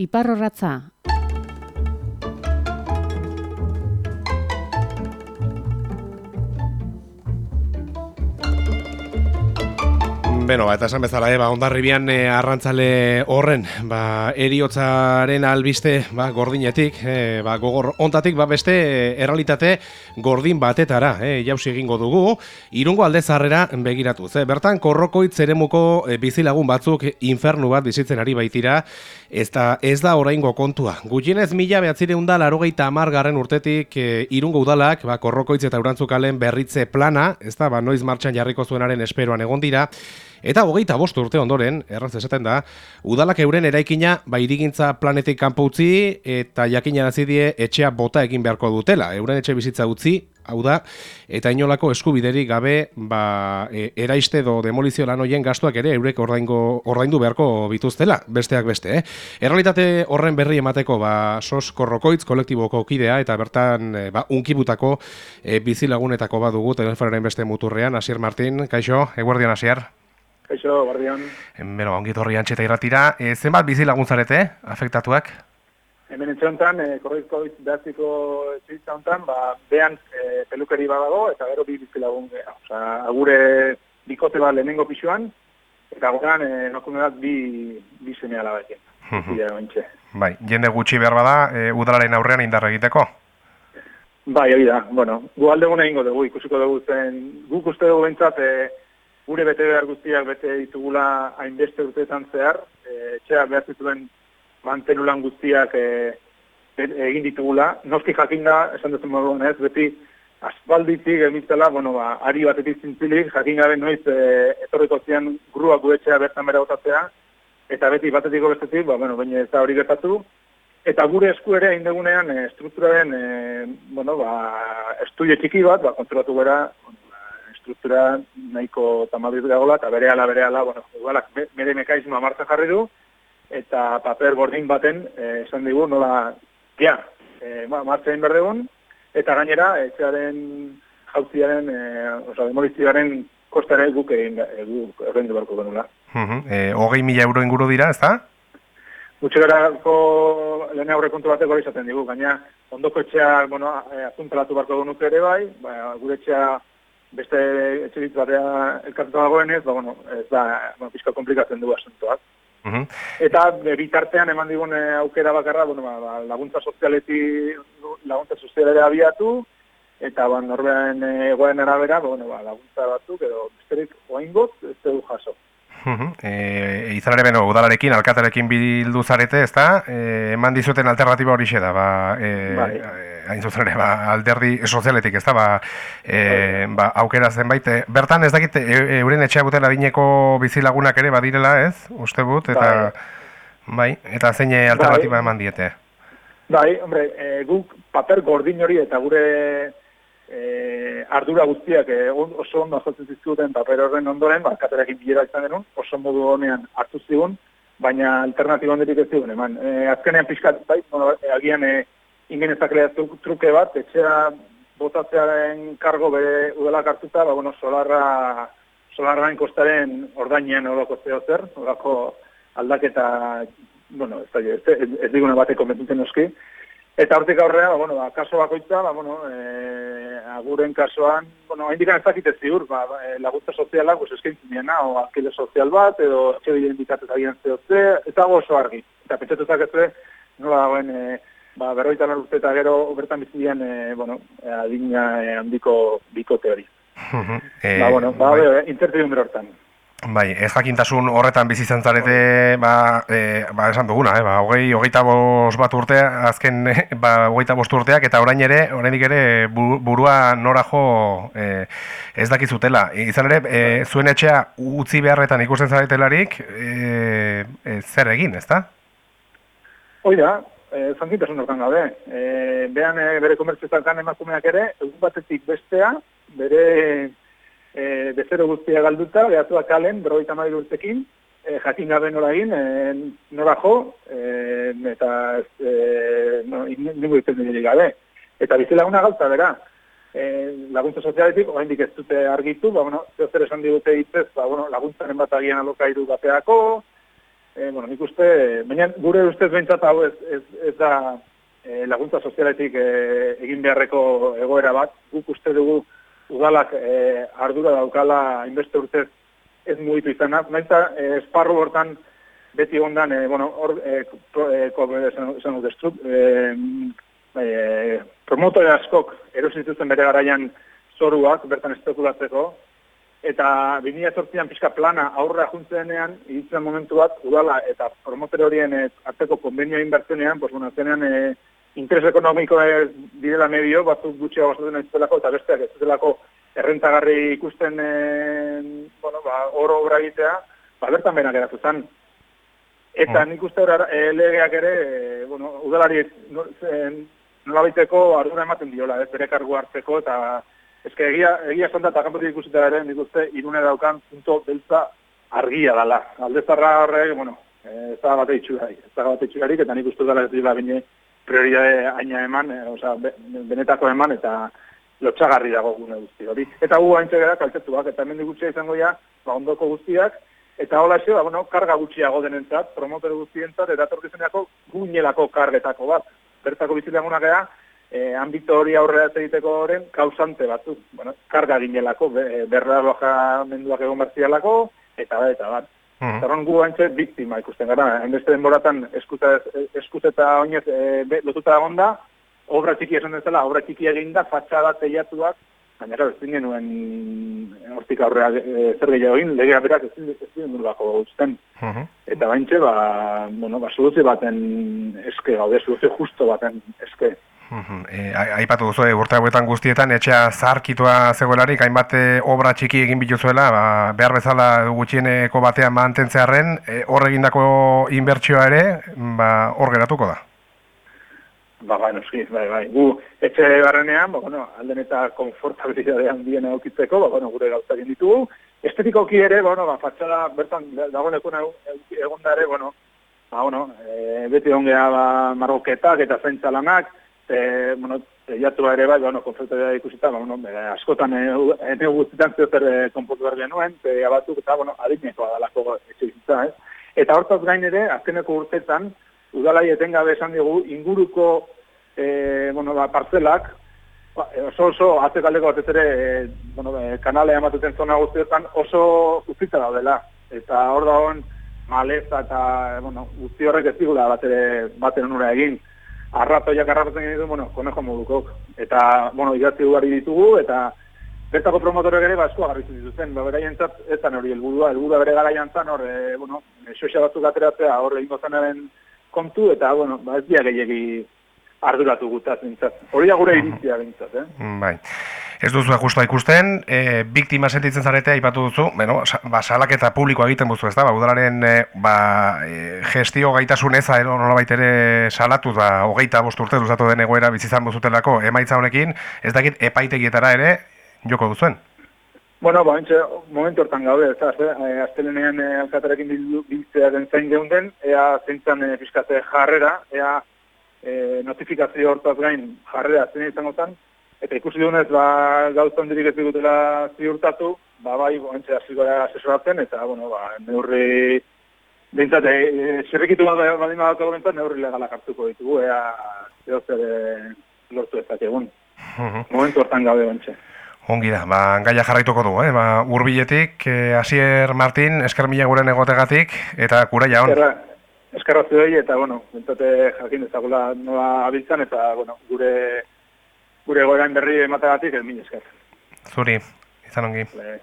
Iparrorratza. Beno, ba, eta esan bezala, eh, ba, ondarribian e, arrantzale horren, ba, eriotzaren albiste, ba, gordinetik, e, ba, gogor ontatik, ba, beste errealitate gordin batetara, e, jausi egingo dugu, irungo alde zarrera begiratu. Ze, bertan, korrokoit zeremuko e, bizilagun batzuk infernu bat bizitzen ari baitira, ez da, ez da oraingo kontua. Gutxienez mila behatzire unda larogeita amargarren urtetik e, irungo udalak, ba, korrokoitz eta urantzukalen berritze plana, ez da, ba, noiz martxan jarriko zuenaren esperoan egon dira, Eta hogeita bost urte ondoren, erraz esaten da, udalak euren eraikina bairigintza planetik kanpo utzi eta jakina nazidie etxea bota egin beharko dutela. Euren etxe bizitza utzi, hau da, eta inolako eskubiderik gabe ba, e, eraiste do demolizio lan hoien gastuak ere eurek ordaingo, ordaindu beharko bituztela, besteak beste. Eh? Errealitate horren berri emateko ba, sos korrokoitz kolektiboko kidea eta bertan e, ba, unkibutako e, bizilagunetako badugu telefonaren beste muturrean, Asier Martin, kaixo, eguerdian Asier. Kaixo, bardion. Beno, ongi torri antxeta irratira. E, zenbat bizi laguntzarete, afektatuak? Hemen entxontan, e, korrizko behatziko txizta hontan, ba, behan e, pelukeri badago eta gero bi bizi lagun geha. Osa, agure bikote bat lehenengo pixuan, eta goran e, nokumenak bi, bi semea labatzen. bai, jende gutxi behar bada, e, udalaren aurrean indarra egiteko? Bai, hori da, bueno, gu alde gona ingo dugu, ikusiko dugu zen, guk uste dugu bentsat, e, gure bete behar guztiak bete ditugula hainbeste urteetan zehar, e, etxea behar zituen mantenulan guztiak e, egin ditugula. Noski jakin da, esan dut moduan ez, beti asfalditik emitzela, bueno, ba, ari batetik zintzilik, jakin gabe noiz e, etorriko zian grua etxea bertan bera otatzea, eta beti batetiko bestetik, ba, bueno, baina ez da hori gertatu, Eta gure esku ere indegunean e, strukturaren e, bueno, ba, estudio txiki bat, ba, kontrolatu gara, struktura nahiko tamabiz gagola, eta bere ala, bere ala, bueno, igualak, bere mekaizmoa martza jarri du, eta paper bordin baten, eh, esan digu, nola, ja, eh, martza egin berdegun, eta gainera, etxearen jautziaren, eh, oza, demolizioaren kostare guk egin, eh, guk egin du barko genula. Eh, hogei mila euro inguru dira, ez da? Gutxegarako lehen aurre kontu bateko izaten digu, gaina ondoko etxea, bueno, apuntalatu barko genuke ere bai, ba, gure etxea beste etxerit batea elkartu dagoen ez, ba, bueno, ez da, ba, pizka komplikatzen du asuntoak. Uh Eta e, bitartean eman digun e, aukera bakarra, bueno, ba, ba, laguntza sozialeti, laguntza sozialera abiatu, eta ba, norbean egoen arabera, ba, bueno, ba, laguntza batzuk, edo besterik oaingot, ez du jaso. E, izan ere beno, udalarekin, alkatarekin bildu zarete, ez da? E, eman dizuten alternatiba hori da, ba, e, bai. hain zuzen ere, ba, alderdi sozialetik, ez da, ba, e, ba, aukera zenbait. E, bertan, ez dakit, e, euren etxea butela dineko bizilagunak ere badirela, ez? Uste but, eta, bai, bai eta zein alternatiba bai. eman diete? Bai, hombre, e, guk paper gordin hori eta gure e, ardura guztiak e, oso ondo azotzen zizkuten paper horren ondoren, ba, katerekin bilera izan denun, oso modu honean hartu zigun, baina alternatibo hondetik ez zigun, eman. E, azkenean pixkat, bai, bueno, agian e, ingenezak truke bat, etxea botatzearen kargo bere udelak hartuta, ba, bueno, solarra, solarra kostaren ordainean horako zeo zer, horako aldaketa, bueno, ez, ez, ez, ez diguna bateko noski, Eta hortik aurrea, ba, bueno, ba, kaso bakoitza, ba, bueno, e, aguren kasuan, bueno, hain dira ez dakite ziur, ba, ba e, laguntza soziala, pues, eskaintzen diena, o alkile sozial bat, edo etxe bilen bitatez agian zehotze, eta oso argi. Eta pentsatu zaketze, nola dagoen, e, ba, berroita urte eta gero bertan bizidian, e, bueno, e, adina e, handiko bikote hori. e, ba, bueno, ba, bai. hortan. Bai, ez jakintasun horretan bizi zarete, ba, e, ba, esan duguna, eh, ba, hogei, hogeita bost bat urte, azken, ba, hogeita bost urteak, eta orain ere, oraindik ere, burua nora jo e, ez dakizutela. Izan ere, e, zuen etxea utzi beharretan ikusten zaretelarik, e, e, zer egin, ez da? Hoi da, e, zantzitasun hortan gabe. E, behan, e, bere komertzioetan emakumeak ere, egun batetik bestea, bere e, bezero guztia galduta, behatuak kalen, berroita maiz urtekin, e, jakin gabe nora egin, e, nora jo, e, eta e, no, ningu ditzen gabe. Eta bizilaguna gauza, bera, e, laguntza sozialetik, oa ez dute argitu, ba, bueno, zer esan digute ditzez, ba, bueno, laguntzaren bat agian alokairu bateako, e, bueno, nik uste, baina gure ustez behintzat hau ez, ez, ez da e, laguntza sozialetik e, egin beharreko egoera bat, guk uste dugu udalak e, ardura daukala inbeste urtez ez mugitu izan, baina e, esparru hortan beti ondan, e, bueno, hor, e, pro, e, ko, esan, esan, e, promotore askok erosituzten bere garaian zoruak, bertan espekulatzeko, eta 2008an pixka plana aurra juntzenean, iritzen momentu bat, udala eta promotere horien e, arteko konbenioa inbertzenean, pues, bueno, zenean e, interes ekonomiko e, direla medio, batzuk gutxia bazatzen ez eta besteak ez zelako errentagarri ikusten e, bueno, ba, oro obra egitea, ba, bertan benak eratu zen. Eta mm. nik uste hori e, legeak ere, e, bueno, udalari nola baiteko ardura ematen diola, ez bere kargu hartzeko, eta que egia, egia esan da, eta kanpotik ikusita ere, nik uste, irune daukan punto beltza argia dala. Aldezarra horrek, bueno, ez da bat eitxugari, ez da bat eitxugari, eta nik uste dara ez dira bine prioridade aina eman, e, oza, benetako eman, eta lotxagarri dago gune guzti hori. Eta gu hain txegera kaltetuak, eta hemen gutxia izango ja, ba, ondoko guztiak, eta hola xe, ba, bueno, karga gutxiago denentzat, promotere guztientzat, eta torkizeneako guinelako kargetako bat. Bertako bizilean gea, e, ambito hori aurrera egiteko horren kausante batzuk. Bueno, karga ginelako, be, berra loja menduak egon bertzialako, eta eta bat. Mm -hmm. gu haintze biktima ikusten gara. Enbeste denboratan eskuta, eskuteta oinez e, lotuta da, obra txiki esan dezala, obra txiki egin da, fatxada teiatuak, baina gara, ez nuen hortik aurrea e, zer gehiago egin, legea berak ez dinen nulako usten. Mhm. Eta baintxe, ba, bueno, ba, soluzio baten eske gaude, soluzio justo baten eske. E, aipatu duzu, e, urte hauetan guztietan, etxea zarkitua zegoelarik, hainbat obra txiki egin bituzuela, ba, behar bezala gutxieneko batean mantentzearen, e, hor egindako inbertsioa ere, ba, hor geratuko da? Ba, bai, noski, bai, bai. Gu, etxe barrenean, ba, bueno, alden eta konfortabilitatean dien egokitzeko, ba, bueno, gure gauza egin ditugu. Estetikoki ere, ba, bueno, ba, fatxada, bertan, dagoeneko egon da ere, bueno, ba, bueno, e, beti ongea, ba, margoketak eta zaintzalanak, e, bueno, jatu ere bai, bueno, konfektoria ikusita, ba, bueno, askotan ene guztietan zeo zer eh, konportu behar genuen, e, abatzuk eta, bueno, adinekoa dalako etxizitza, ez? Eta hortaz gain ere, azkeneko urtetan, udalai etengabe esan dugu, inguruko, e, bueno, ba, parzelak, ba, oso oso, azte kaldeko batez ere, e, bueno, e, kanalea ematuten zona guztietan, oso utzita daudela. Eta hor da hon, maleza eta, bueno, guzti horrek ez digula bat ere, baten onura egin arratoiak arrapatzen genitu, bueno, konejo modukok. Eta, bueno, idatzi ugari ditugu, eta bertako promotorek ere, ba, eskua garritzen dituzten. Ba, beraien zat, ez hori helburua, helburua bere garaian zan, hor, e, bueno, esoxa batzuk ateratzea, hor, egin gozanaren kontu, eta, bueno, ba, ez dia gehiagi arduratu gutaz, bintzat. Hori da gure iritzia, bintzat, eh? Bai. Ez duzu justa ikusten, e, biktima sentitzen zaretea ipatu duzu, bueno, ba, salaketa publikoa egiten duzu, ez da, ba, udalaren e, ba, e, gestio gaitasun eza, ero nola baitere salatu da, hogeita bost urte duzatu den egoera bizizan buzutelako emaitza honekin, ez dakit epaitegietara ere joko duzuen? Bueno, ba, entxe, momentu hortan gaude, ez da, e, aztelenean e, alkatarekin biltzea den zain geunden, ea zintzen e, fiskate jarrera, ea e, notifikazio hortaz gain jarrera zen izango zen, Eta ikusi dunez, ba, gauztan dirik ez digutela ziurtatu, ba, bai, boentxe hasiko da asesoratzen, eta, bueno, ba, neurri, bintzat, e, e, zirrikitu bat badin badako bintzat, neurri legalak hartuko ditugu, ea, zeo zer e, lortu ezak egun. Mhm. Momentu hortan gabe boentxe. Ongi da, ba, gaia jarraituko du, eh? ba, urbiletik, eh, Asier Martin, esker mila guren egotegatik, eta kura jaun. Eskerra, eskerra zuei, eta, bueno, bintzate jakin ezagula nola abiltzan, eta, bueno, gure gure gorain berri emategatik, ez min esker. Zuri, izan ongi. Le,